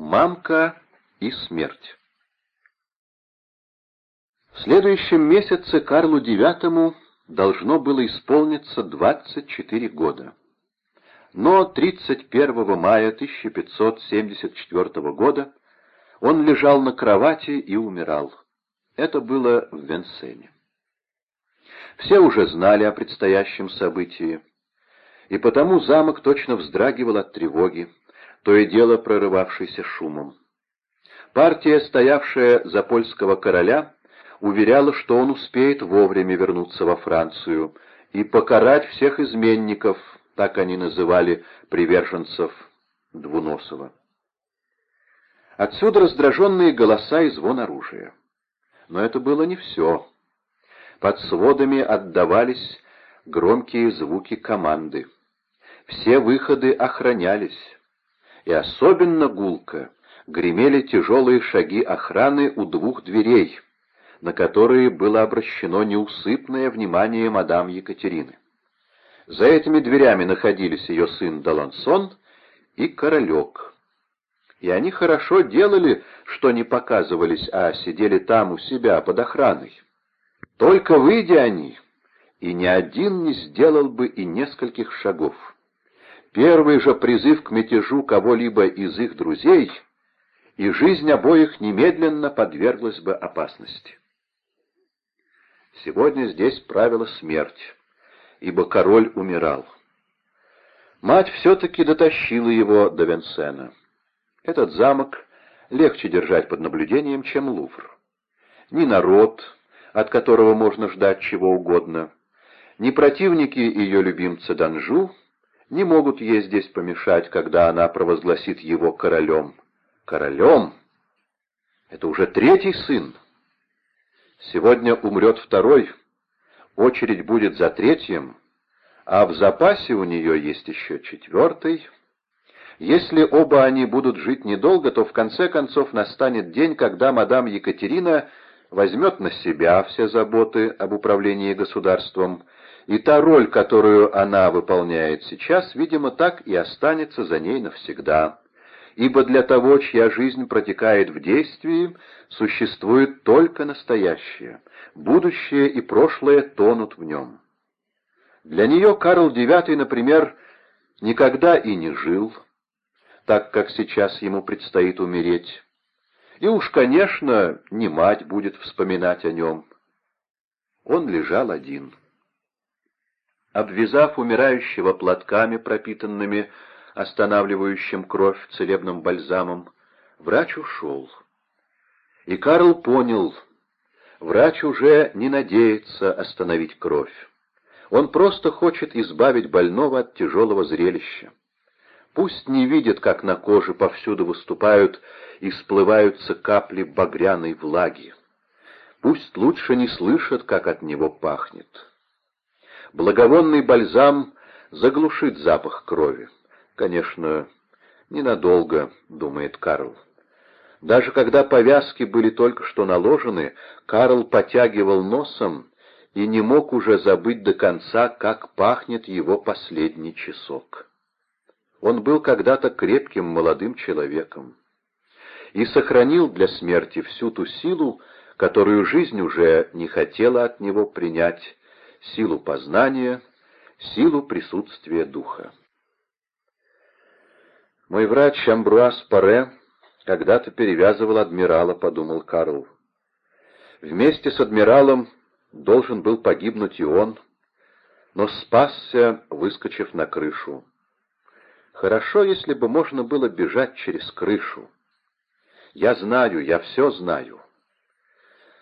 Мамка и смерть В следующем месяце Карлу IX должно было исполниться 24 года. Но 31 мая 1574 года он лежал на кровати и умирал. Это было в Венсене. Все уже знали о предстоящем событии, и потому замок точно вздрагивал от тревоги, то и дело прорывавшейся шумом. Партия, стоявшая за польского короля, уверяла, что он успеет вовремя вернуться во Францию и покарать всех изменников, так они называли приверженцев Двуносова. Отсюда раздраженные голоса и звон оружия. Но это было не все. Под сводами отдавались громкие звуки команды. Все выходы охранялись, и особенно гулко гремели тяжелые шаги охраны у двух дверей, на которые было обращено неусыпное внимание мадам Екатерины. За этими дверями находились ее сын Далансон и королек. И они хорошо делали, что не показывались, а сидели там у себя под охраной. Только выйдя они, и ни один не сделал бы и нескольких шагов. Первый же призыв к мятежу кого-либо из их друзей, и жизнь обоих немедленно подверглась бы опасности. Сегодня здесь правила смерть, ибо король умирал. Мать все-таки дотащила его до Венсена. Этот замок легче держать под наблюдением, чем Лувр. Ни народ, от которого можно ждать чего угодно, ни противники ее любимца Данжу не могут ей здесь помешать, когда она провозгласит его королем. Королем? Это уже третий сын. Сегодня умрет второй, очередь будет за третьим, а в запасе у нее есть еще четвертый. Если оба они будут жить недолго, то в конце концов настанет день, когда мадам Екатерина возьмет на себя все заботы об управлении государством, и та роль, которую она выполняет сейчас, видимо, так и останется за ней навсегда. Ибо для того, чья жизнь протекает в действии, существует только настоящее, будущее и прошлое тонут в нем. Для нее Карл IX, например, никогда и не жил, так как сейчас ему предстоит умереть. И уж, конечно, не мать будет вспоминать о нем. Он лежал один. Обвязав умирающего платками, пропитанными останавливающим кровь целебным бальзамом, врач ушел. И Карл понял, врач уже не надеется остановить кровь. Он просто хочет избавить больного от тяжелого зрелища. Пусть не видит, как на коже повсюду выступают и всплываются капли багряной влаги. Пусть лучше не слышат, как от него пахнет. Благовонный бальзам заглушит запах крови. Конечно, ненадолго, думает Карл. Даже когда повязки были только что наложены, Карл потягивал носом и не мог уже забыть до конца, как пахнет его последний часок. Он был когда-то крепким молодым человеком и сохранил для смерти всю ту силу, которую жизнь уже не хотела от него принять, силу познания, силу присутствия духа. Мой врач Амбруаз Паре когда-то перевязывал адмирала, подумал Карл. Вместе с адмиралом должен был погибнуть и он, но спасся, выскочив на крышу. Хорошо, если бы можно было бежать через крышу. Я знаю, я все знаю.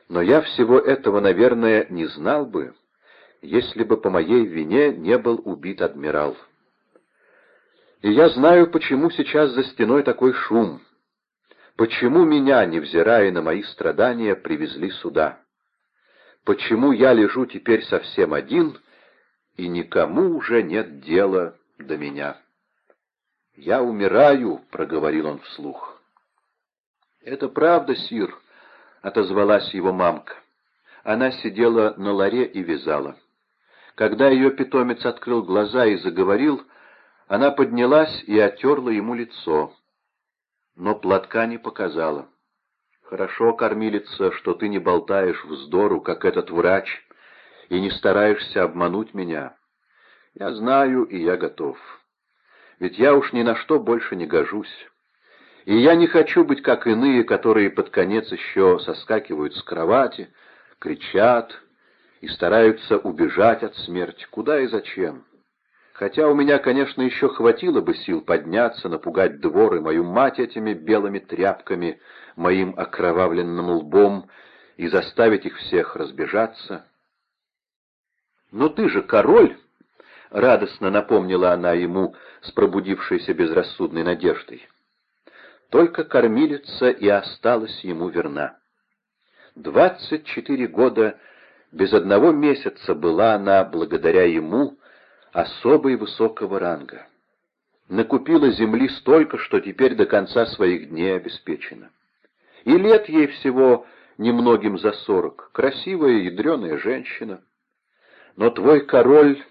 Но я всего этого, наверное, не знал бы, если бы по моей вине не был убит адмирал. И я знаю, почему сейчас за стеной такой шум. Почему меня, невзирая на мои страдания, привезли сюда? Почему я лежу теперь совсем один, и никому уже нет дела до меня? «Я умираю», — проговорил он вслух. «Это правда, Сир», — отозвалась его мамка. Она сидела на ларе и вязала. Когда ее питомец открыл глаза и заговорил, она поднялась и оттерла ему лицо. но платка не показала. Хорошо, кормилица, что ты не болтаешь вздору, как этот врач, и не стараешься обмануть меня. Я знаю, и я готов. Ведь я уж ни на что больше не гожусь. И я не хочу быть как иные, которые под конец еще соскакивают с кровати, кричат и стараются убежать от смерти. Куда и зачем? Хотя у меня, конечно, еще хватило бы сил подняться, напугать двор и мою мать этими белыми тряпками, моим окровавленным лбом, и заставить их всех разбежаться. «Но ты же король!» — радостно напомнила она ему с пробудившейся безрассудной надеждой. Только кормилица и осталась ему верна. Двадцать четыре года без одного месяца была она, благодаря ему, особой высокого ранга. Накупила земли столько, что теперь до конца своих дней обеспечена. И лет ей всего немногим за сорок, красивая ядреная женщина. Но твой король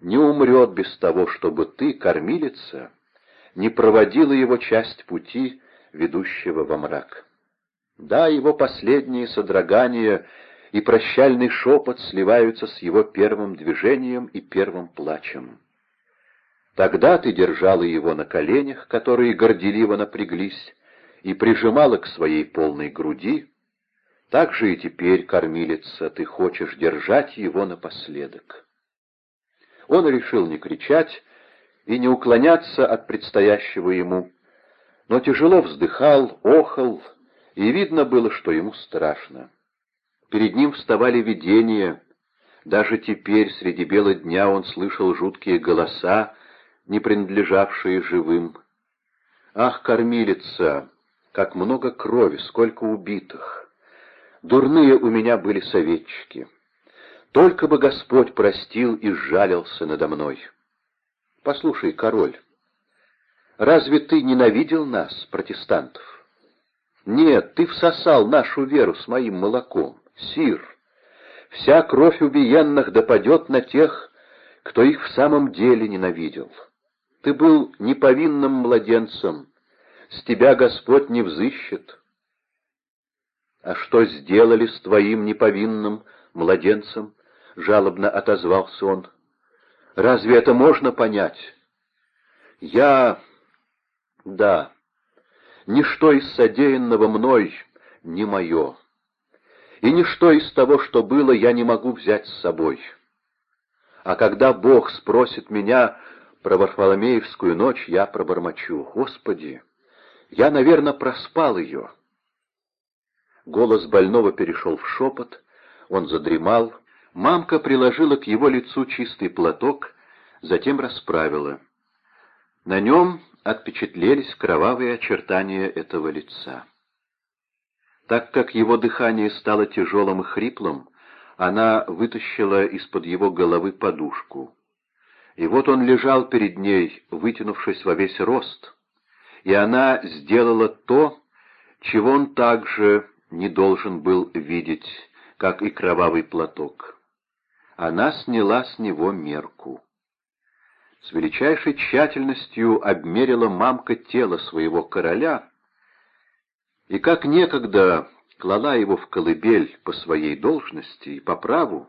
не умрет без того, чтобы ты, кормилица, не проводила его часть пути, ведущего во мрак. Да, его последние содрогания и прощальный шепот сливаются с его первым движением и первым плачем. Тогда ты держала его на коленях, которые горделиво напряглись, и прижимала к своей полной груди, так же и теперь, кормилица, ты хочешь держать его напоследок. Он решил не кричать и не уклоняться от предстоящего ему, но тяжело вздыхал, охал, и видно было, что ему страшно. Перед ним вставали видения. Даже теперь, среди бела дня, он слышал жуткие голоса, не принадлежавшие живым. «Ах, кормилица! Как много крови, сколько убитых! Дурные у меня были советчики. Только бы Господь простил и сжалился надо мной. Послушай, король, разве ты ненавидел нас, протестантов? Нет, ты всосал нашу веру с моим молоком. Сир, вся кровь убиенных допадет на тех, кто их в самом деле ненавидел. Ты был неповинным младенцем, с тебя Господь не взыщет. А что сделали с твоим неповинным младенцем? Жалобно отозвался он. Разве это можно понять? Я... Да, ничто из содеянного мной не мое и ничто из того, что было, я не могу взять с собой. А когда Бог спросит меня про Варфоломеевскую ночь, я пробормочу. Господи, я, наверное, проспал ее. Голос больного перешел в шепот, он задремал. Мамка приложила к его лицу чистый платок, затем расправила. На нем отпечатлелись кровавые очертания этого лица. Так как его дыхание стало тяжелым и хриплым, она вытащила из-под его головы подушку. И вот он лежал перед ней, вытянувшись во весь рост, и она сделала то, чего он также не должен был видеть, как и кровавый платок. Она сняла с него мерку. С величайшей тщательностью обмерила мамка тело своего короля — и как некогда клала его в колыбель по своей должности и по праву,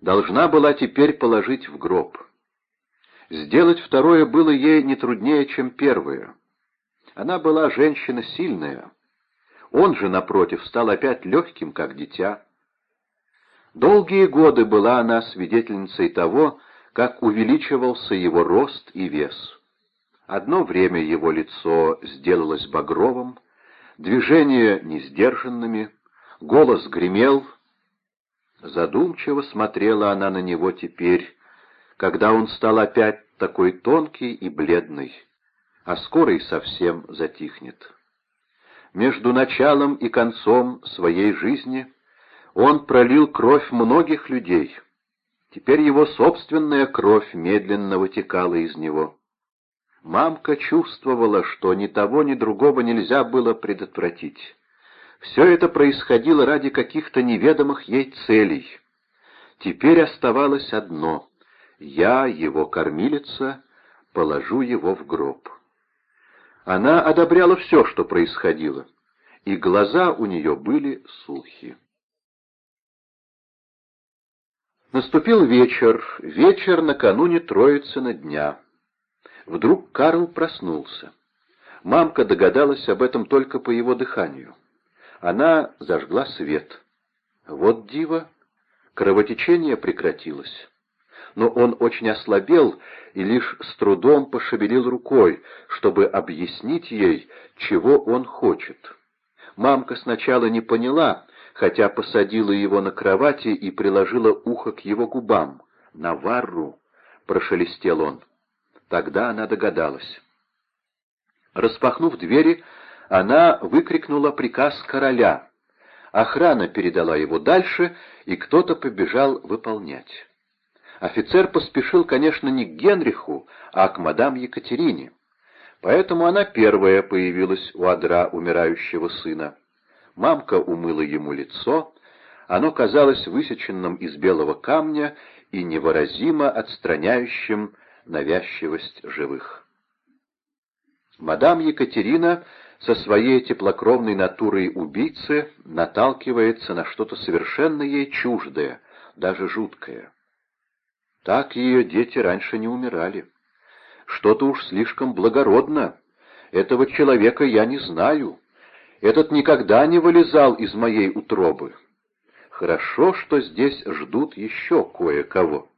должна была теперь положить в гроб. Сделать второе было ей не труднее, чем первое. Она была женщина сильная. Он же, напротив, стал опять легким, как дитя. Долгие годы была она свидетельницей того, как увеличивался его рост и вес. Одно время его лицо сделалось багровым, движения несдержанными, голос гремел. Задумчиво смотрела она на него теперь, когда он стал опять такой тонкий и бледный, а скоро и совсем затихнет. Между началом и концом своей жизни он пролил кровь многих людей. Теперь его собственная кровь медленно вытекала из него. Мамка чувствовала, что ни того, ни другого нельзя было предотвратить. Все это происходило ради каких-то неведомых ей целей. Теперь оставалось одно — я, его кормилица, положу его в гроб. Она одобряла все, что происходило, и глаза у нее были сухи. Наступил вечер, вечер накануне Троицына дня. Вдруг Карл проснулся. Мамка догадалась об этом только по его дыханию. Она зажгла свет. Вот диво, кровотечение прекратилось. Но он очень ослабел и лишь с трудом пошевелил рукой, чтобы объяснить ей, чего он хочет. Мамка сначала не поняла, хотя посадила его на кровати и приложила ухо к его губам. «Наварру!» — прошелестел он. Тогда она догадалась. Распахнув двери, она выкрикнула приказ короля. Охрана передала его дальше, и кто-то побежал выполнять. Офицер поспешил, конечно, не к Генриху, а к мадам Екатерине. Поэтому она первая появилась у адра умирающего сына. Мамка умыла ему лицо, оно казалось высеченным из белого камня и невыразимо отстраняющим навязчивость живых. Мадам Екатерина со своей теплокровной натурой убийцы наталкивается на что-то совершенно ей чуждое, даже жуткое. Так ее дети раньше не умирали. Что-то уж слишком благородно. Этого человека я не знаю. Этот никогда не вылезал из моей утробы. Хорошо, что здесь ждут еще кое-кого.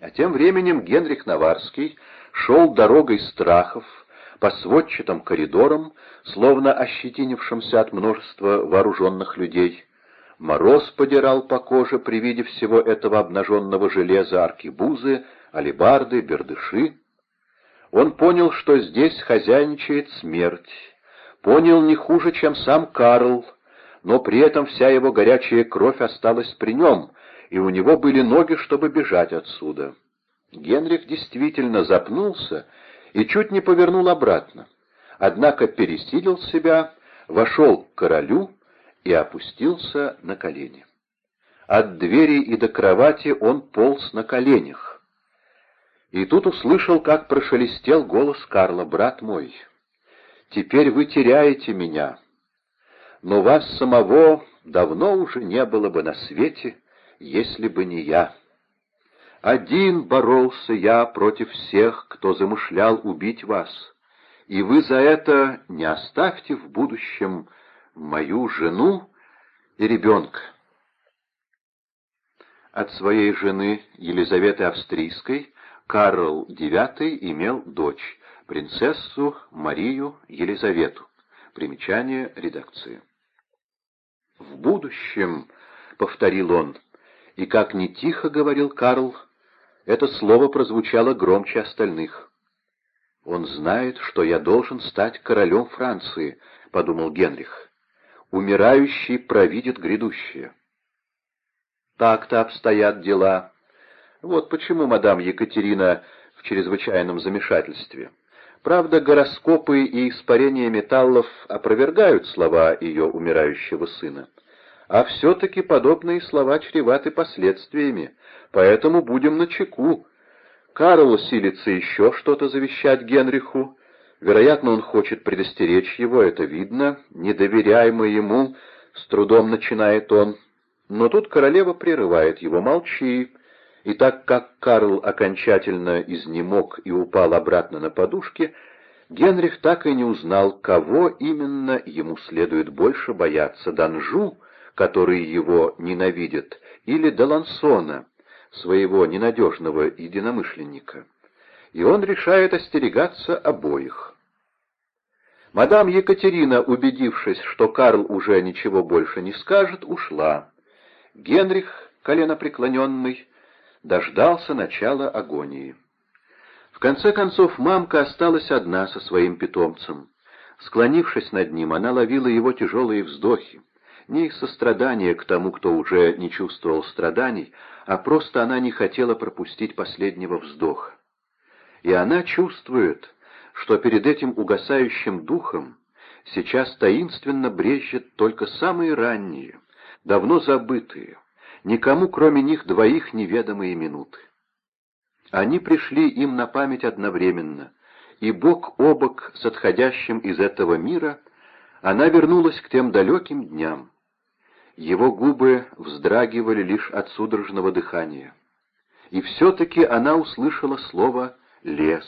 А тем временем Генрих Наварский шел дорогой страхов, по сводчатым коридорам, словно ощетинившимся от множества вооруженных людей. Мороз подирал по коже при виде всего этого обнаженного железа аркибузы, алебарды, бердыши. Он понял, что здесь хозяйничает смерть. Понял не хуже, чем сам Карл, но при этом вся его горячая кровь осталась при нем, и у него были ноги, чтобы бежать отсюда. Генрих действительно запнулся и чуть не повернул обратно, однако пересилил себя, вошел к королю и опустился на колени. От двери и до кровати он полз на коленях. И тут услышал, как прошелестел голос Карла, «Брат мой, теперь вы теряете меня, но вас самого давно уже не было бы на свете, если бы не я». Один боролся я против всех, кто замышлял убить вас, и вы за это не оставьте в будущем мою жену и ребенка. От своей жены Елизаветы Австрийской Карл IX имел дочь, принцессу Марию Елизавету. Примечание редакции. «В будущем», — повторил он, и как не тихо говорил Карл, это слово прозвучало громче остальных. «Он знает, что я должен стать королем Франции», — подумал Генрих. «Умирающий провидит грядущее». Так-то обстоят дела. Вот почему мадам Екатерина в чрезвычайном замешательстве. Правда, гороскопы и испарение металлов опровергают слова ее умирающего сына. А все-таки подобные слова чреваты последствиями, поэтому будем начеку. Карл силится еще что-то завещать Генриху. Вероятно, он хочет предостеречь его, это видно. Не доверяй ему, с трудом начинает он. Но тут королева прерывает его, молчи. И так как Карл окончательно изнемог и упал обратно на подушке, Генрих так и не узнал, кого именно ему следует больше бояться — Данжу который его ненавидит, или Делансона, своего ненадежного единомышленника. И он решает остерегаться обоих. Мадам Екатерина, убедившись, что Карл уже ничего больше не скажет, ушла. Генрих, коленопреклоненный, дождался начала агонии. В конце концов, мамка осталась одна со своим питомцем. Склонившись над ним, она ловила его тяжелые вздохи не из сострадания к тому, кто уже не чувствовал страданий, а просто она не хотела пропустить последнего вздоха. И она чувствует, что перед этим угасающим духом сейчас таинственно брежет только самые ранние, давно забытые, никому кроме них двоих неведомые минуты. Они пришли им на память одновременно, и бок о бок с отходящим из этого мира она вернулась к тем далеким дням. Его губы вздрагивали лишь от судорожного дыхания. И все-таки она услышала слово «лес»,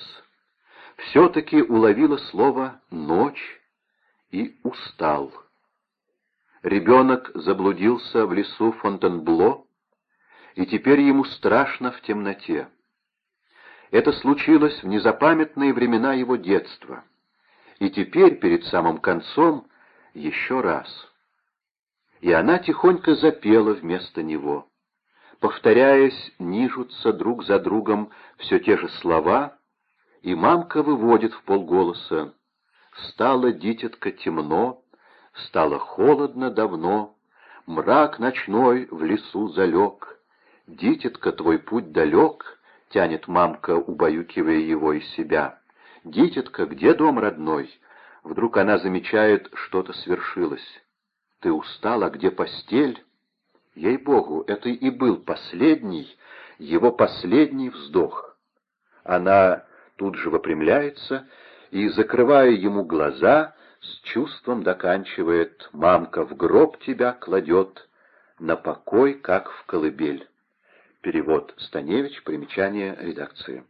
все-таки уловила слово «ночь» и «устал». Ребенок заблудился в лесу Фонтенбло, и теперь ему страшно в темноте. Это случилось в незапамятные времена его детства, и теперь, перед самым концом, еще раз. И она тихонько запела вместо него. Повторяясь, нижутся друг за другом все те же слова, и мамка выводит в полголоса «Стало, дитятка, темно, стало холодно давно, мрак ночной в лесу залег, дитятка, твой путь далек, — тянет мамка, убаюкивая его из себя. «Дитятка, где дом родной?» Вдруг она замечает, что-то свершилось. «Ты устал, а где постель?» Ей-богу, это и был последний, его последний вздох. Она тут же выпрямляется и, закрывая ему глаза, с чувством доканчивает «Мамка в гроб тебя кладет, на покой, как в колыбель». Перевод Станевич, примечание редакции.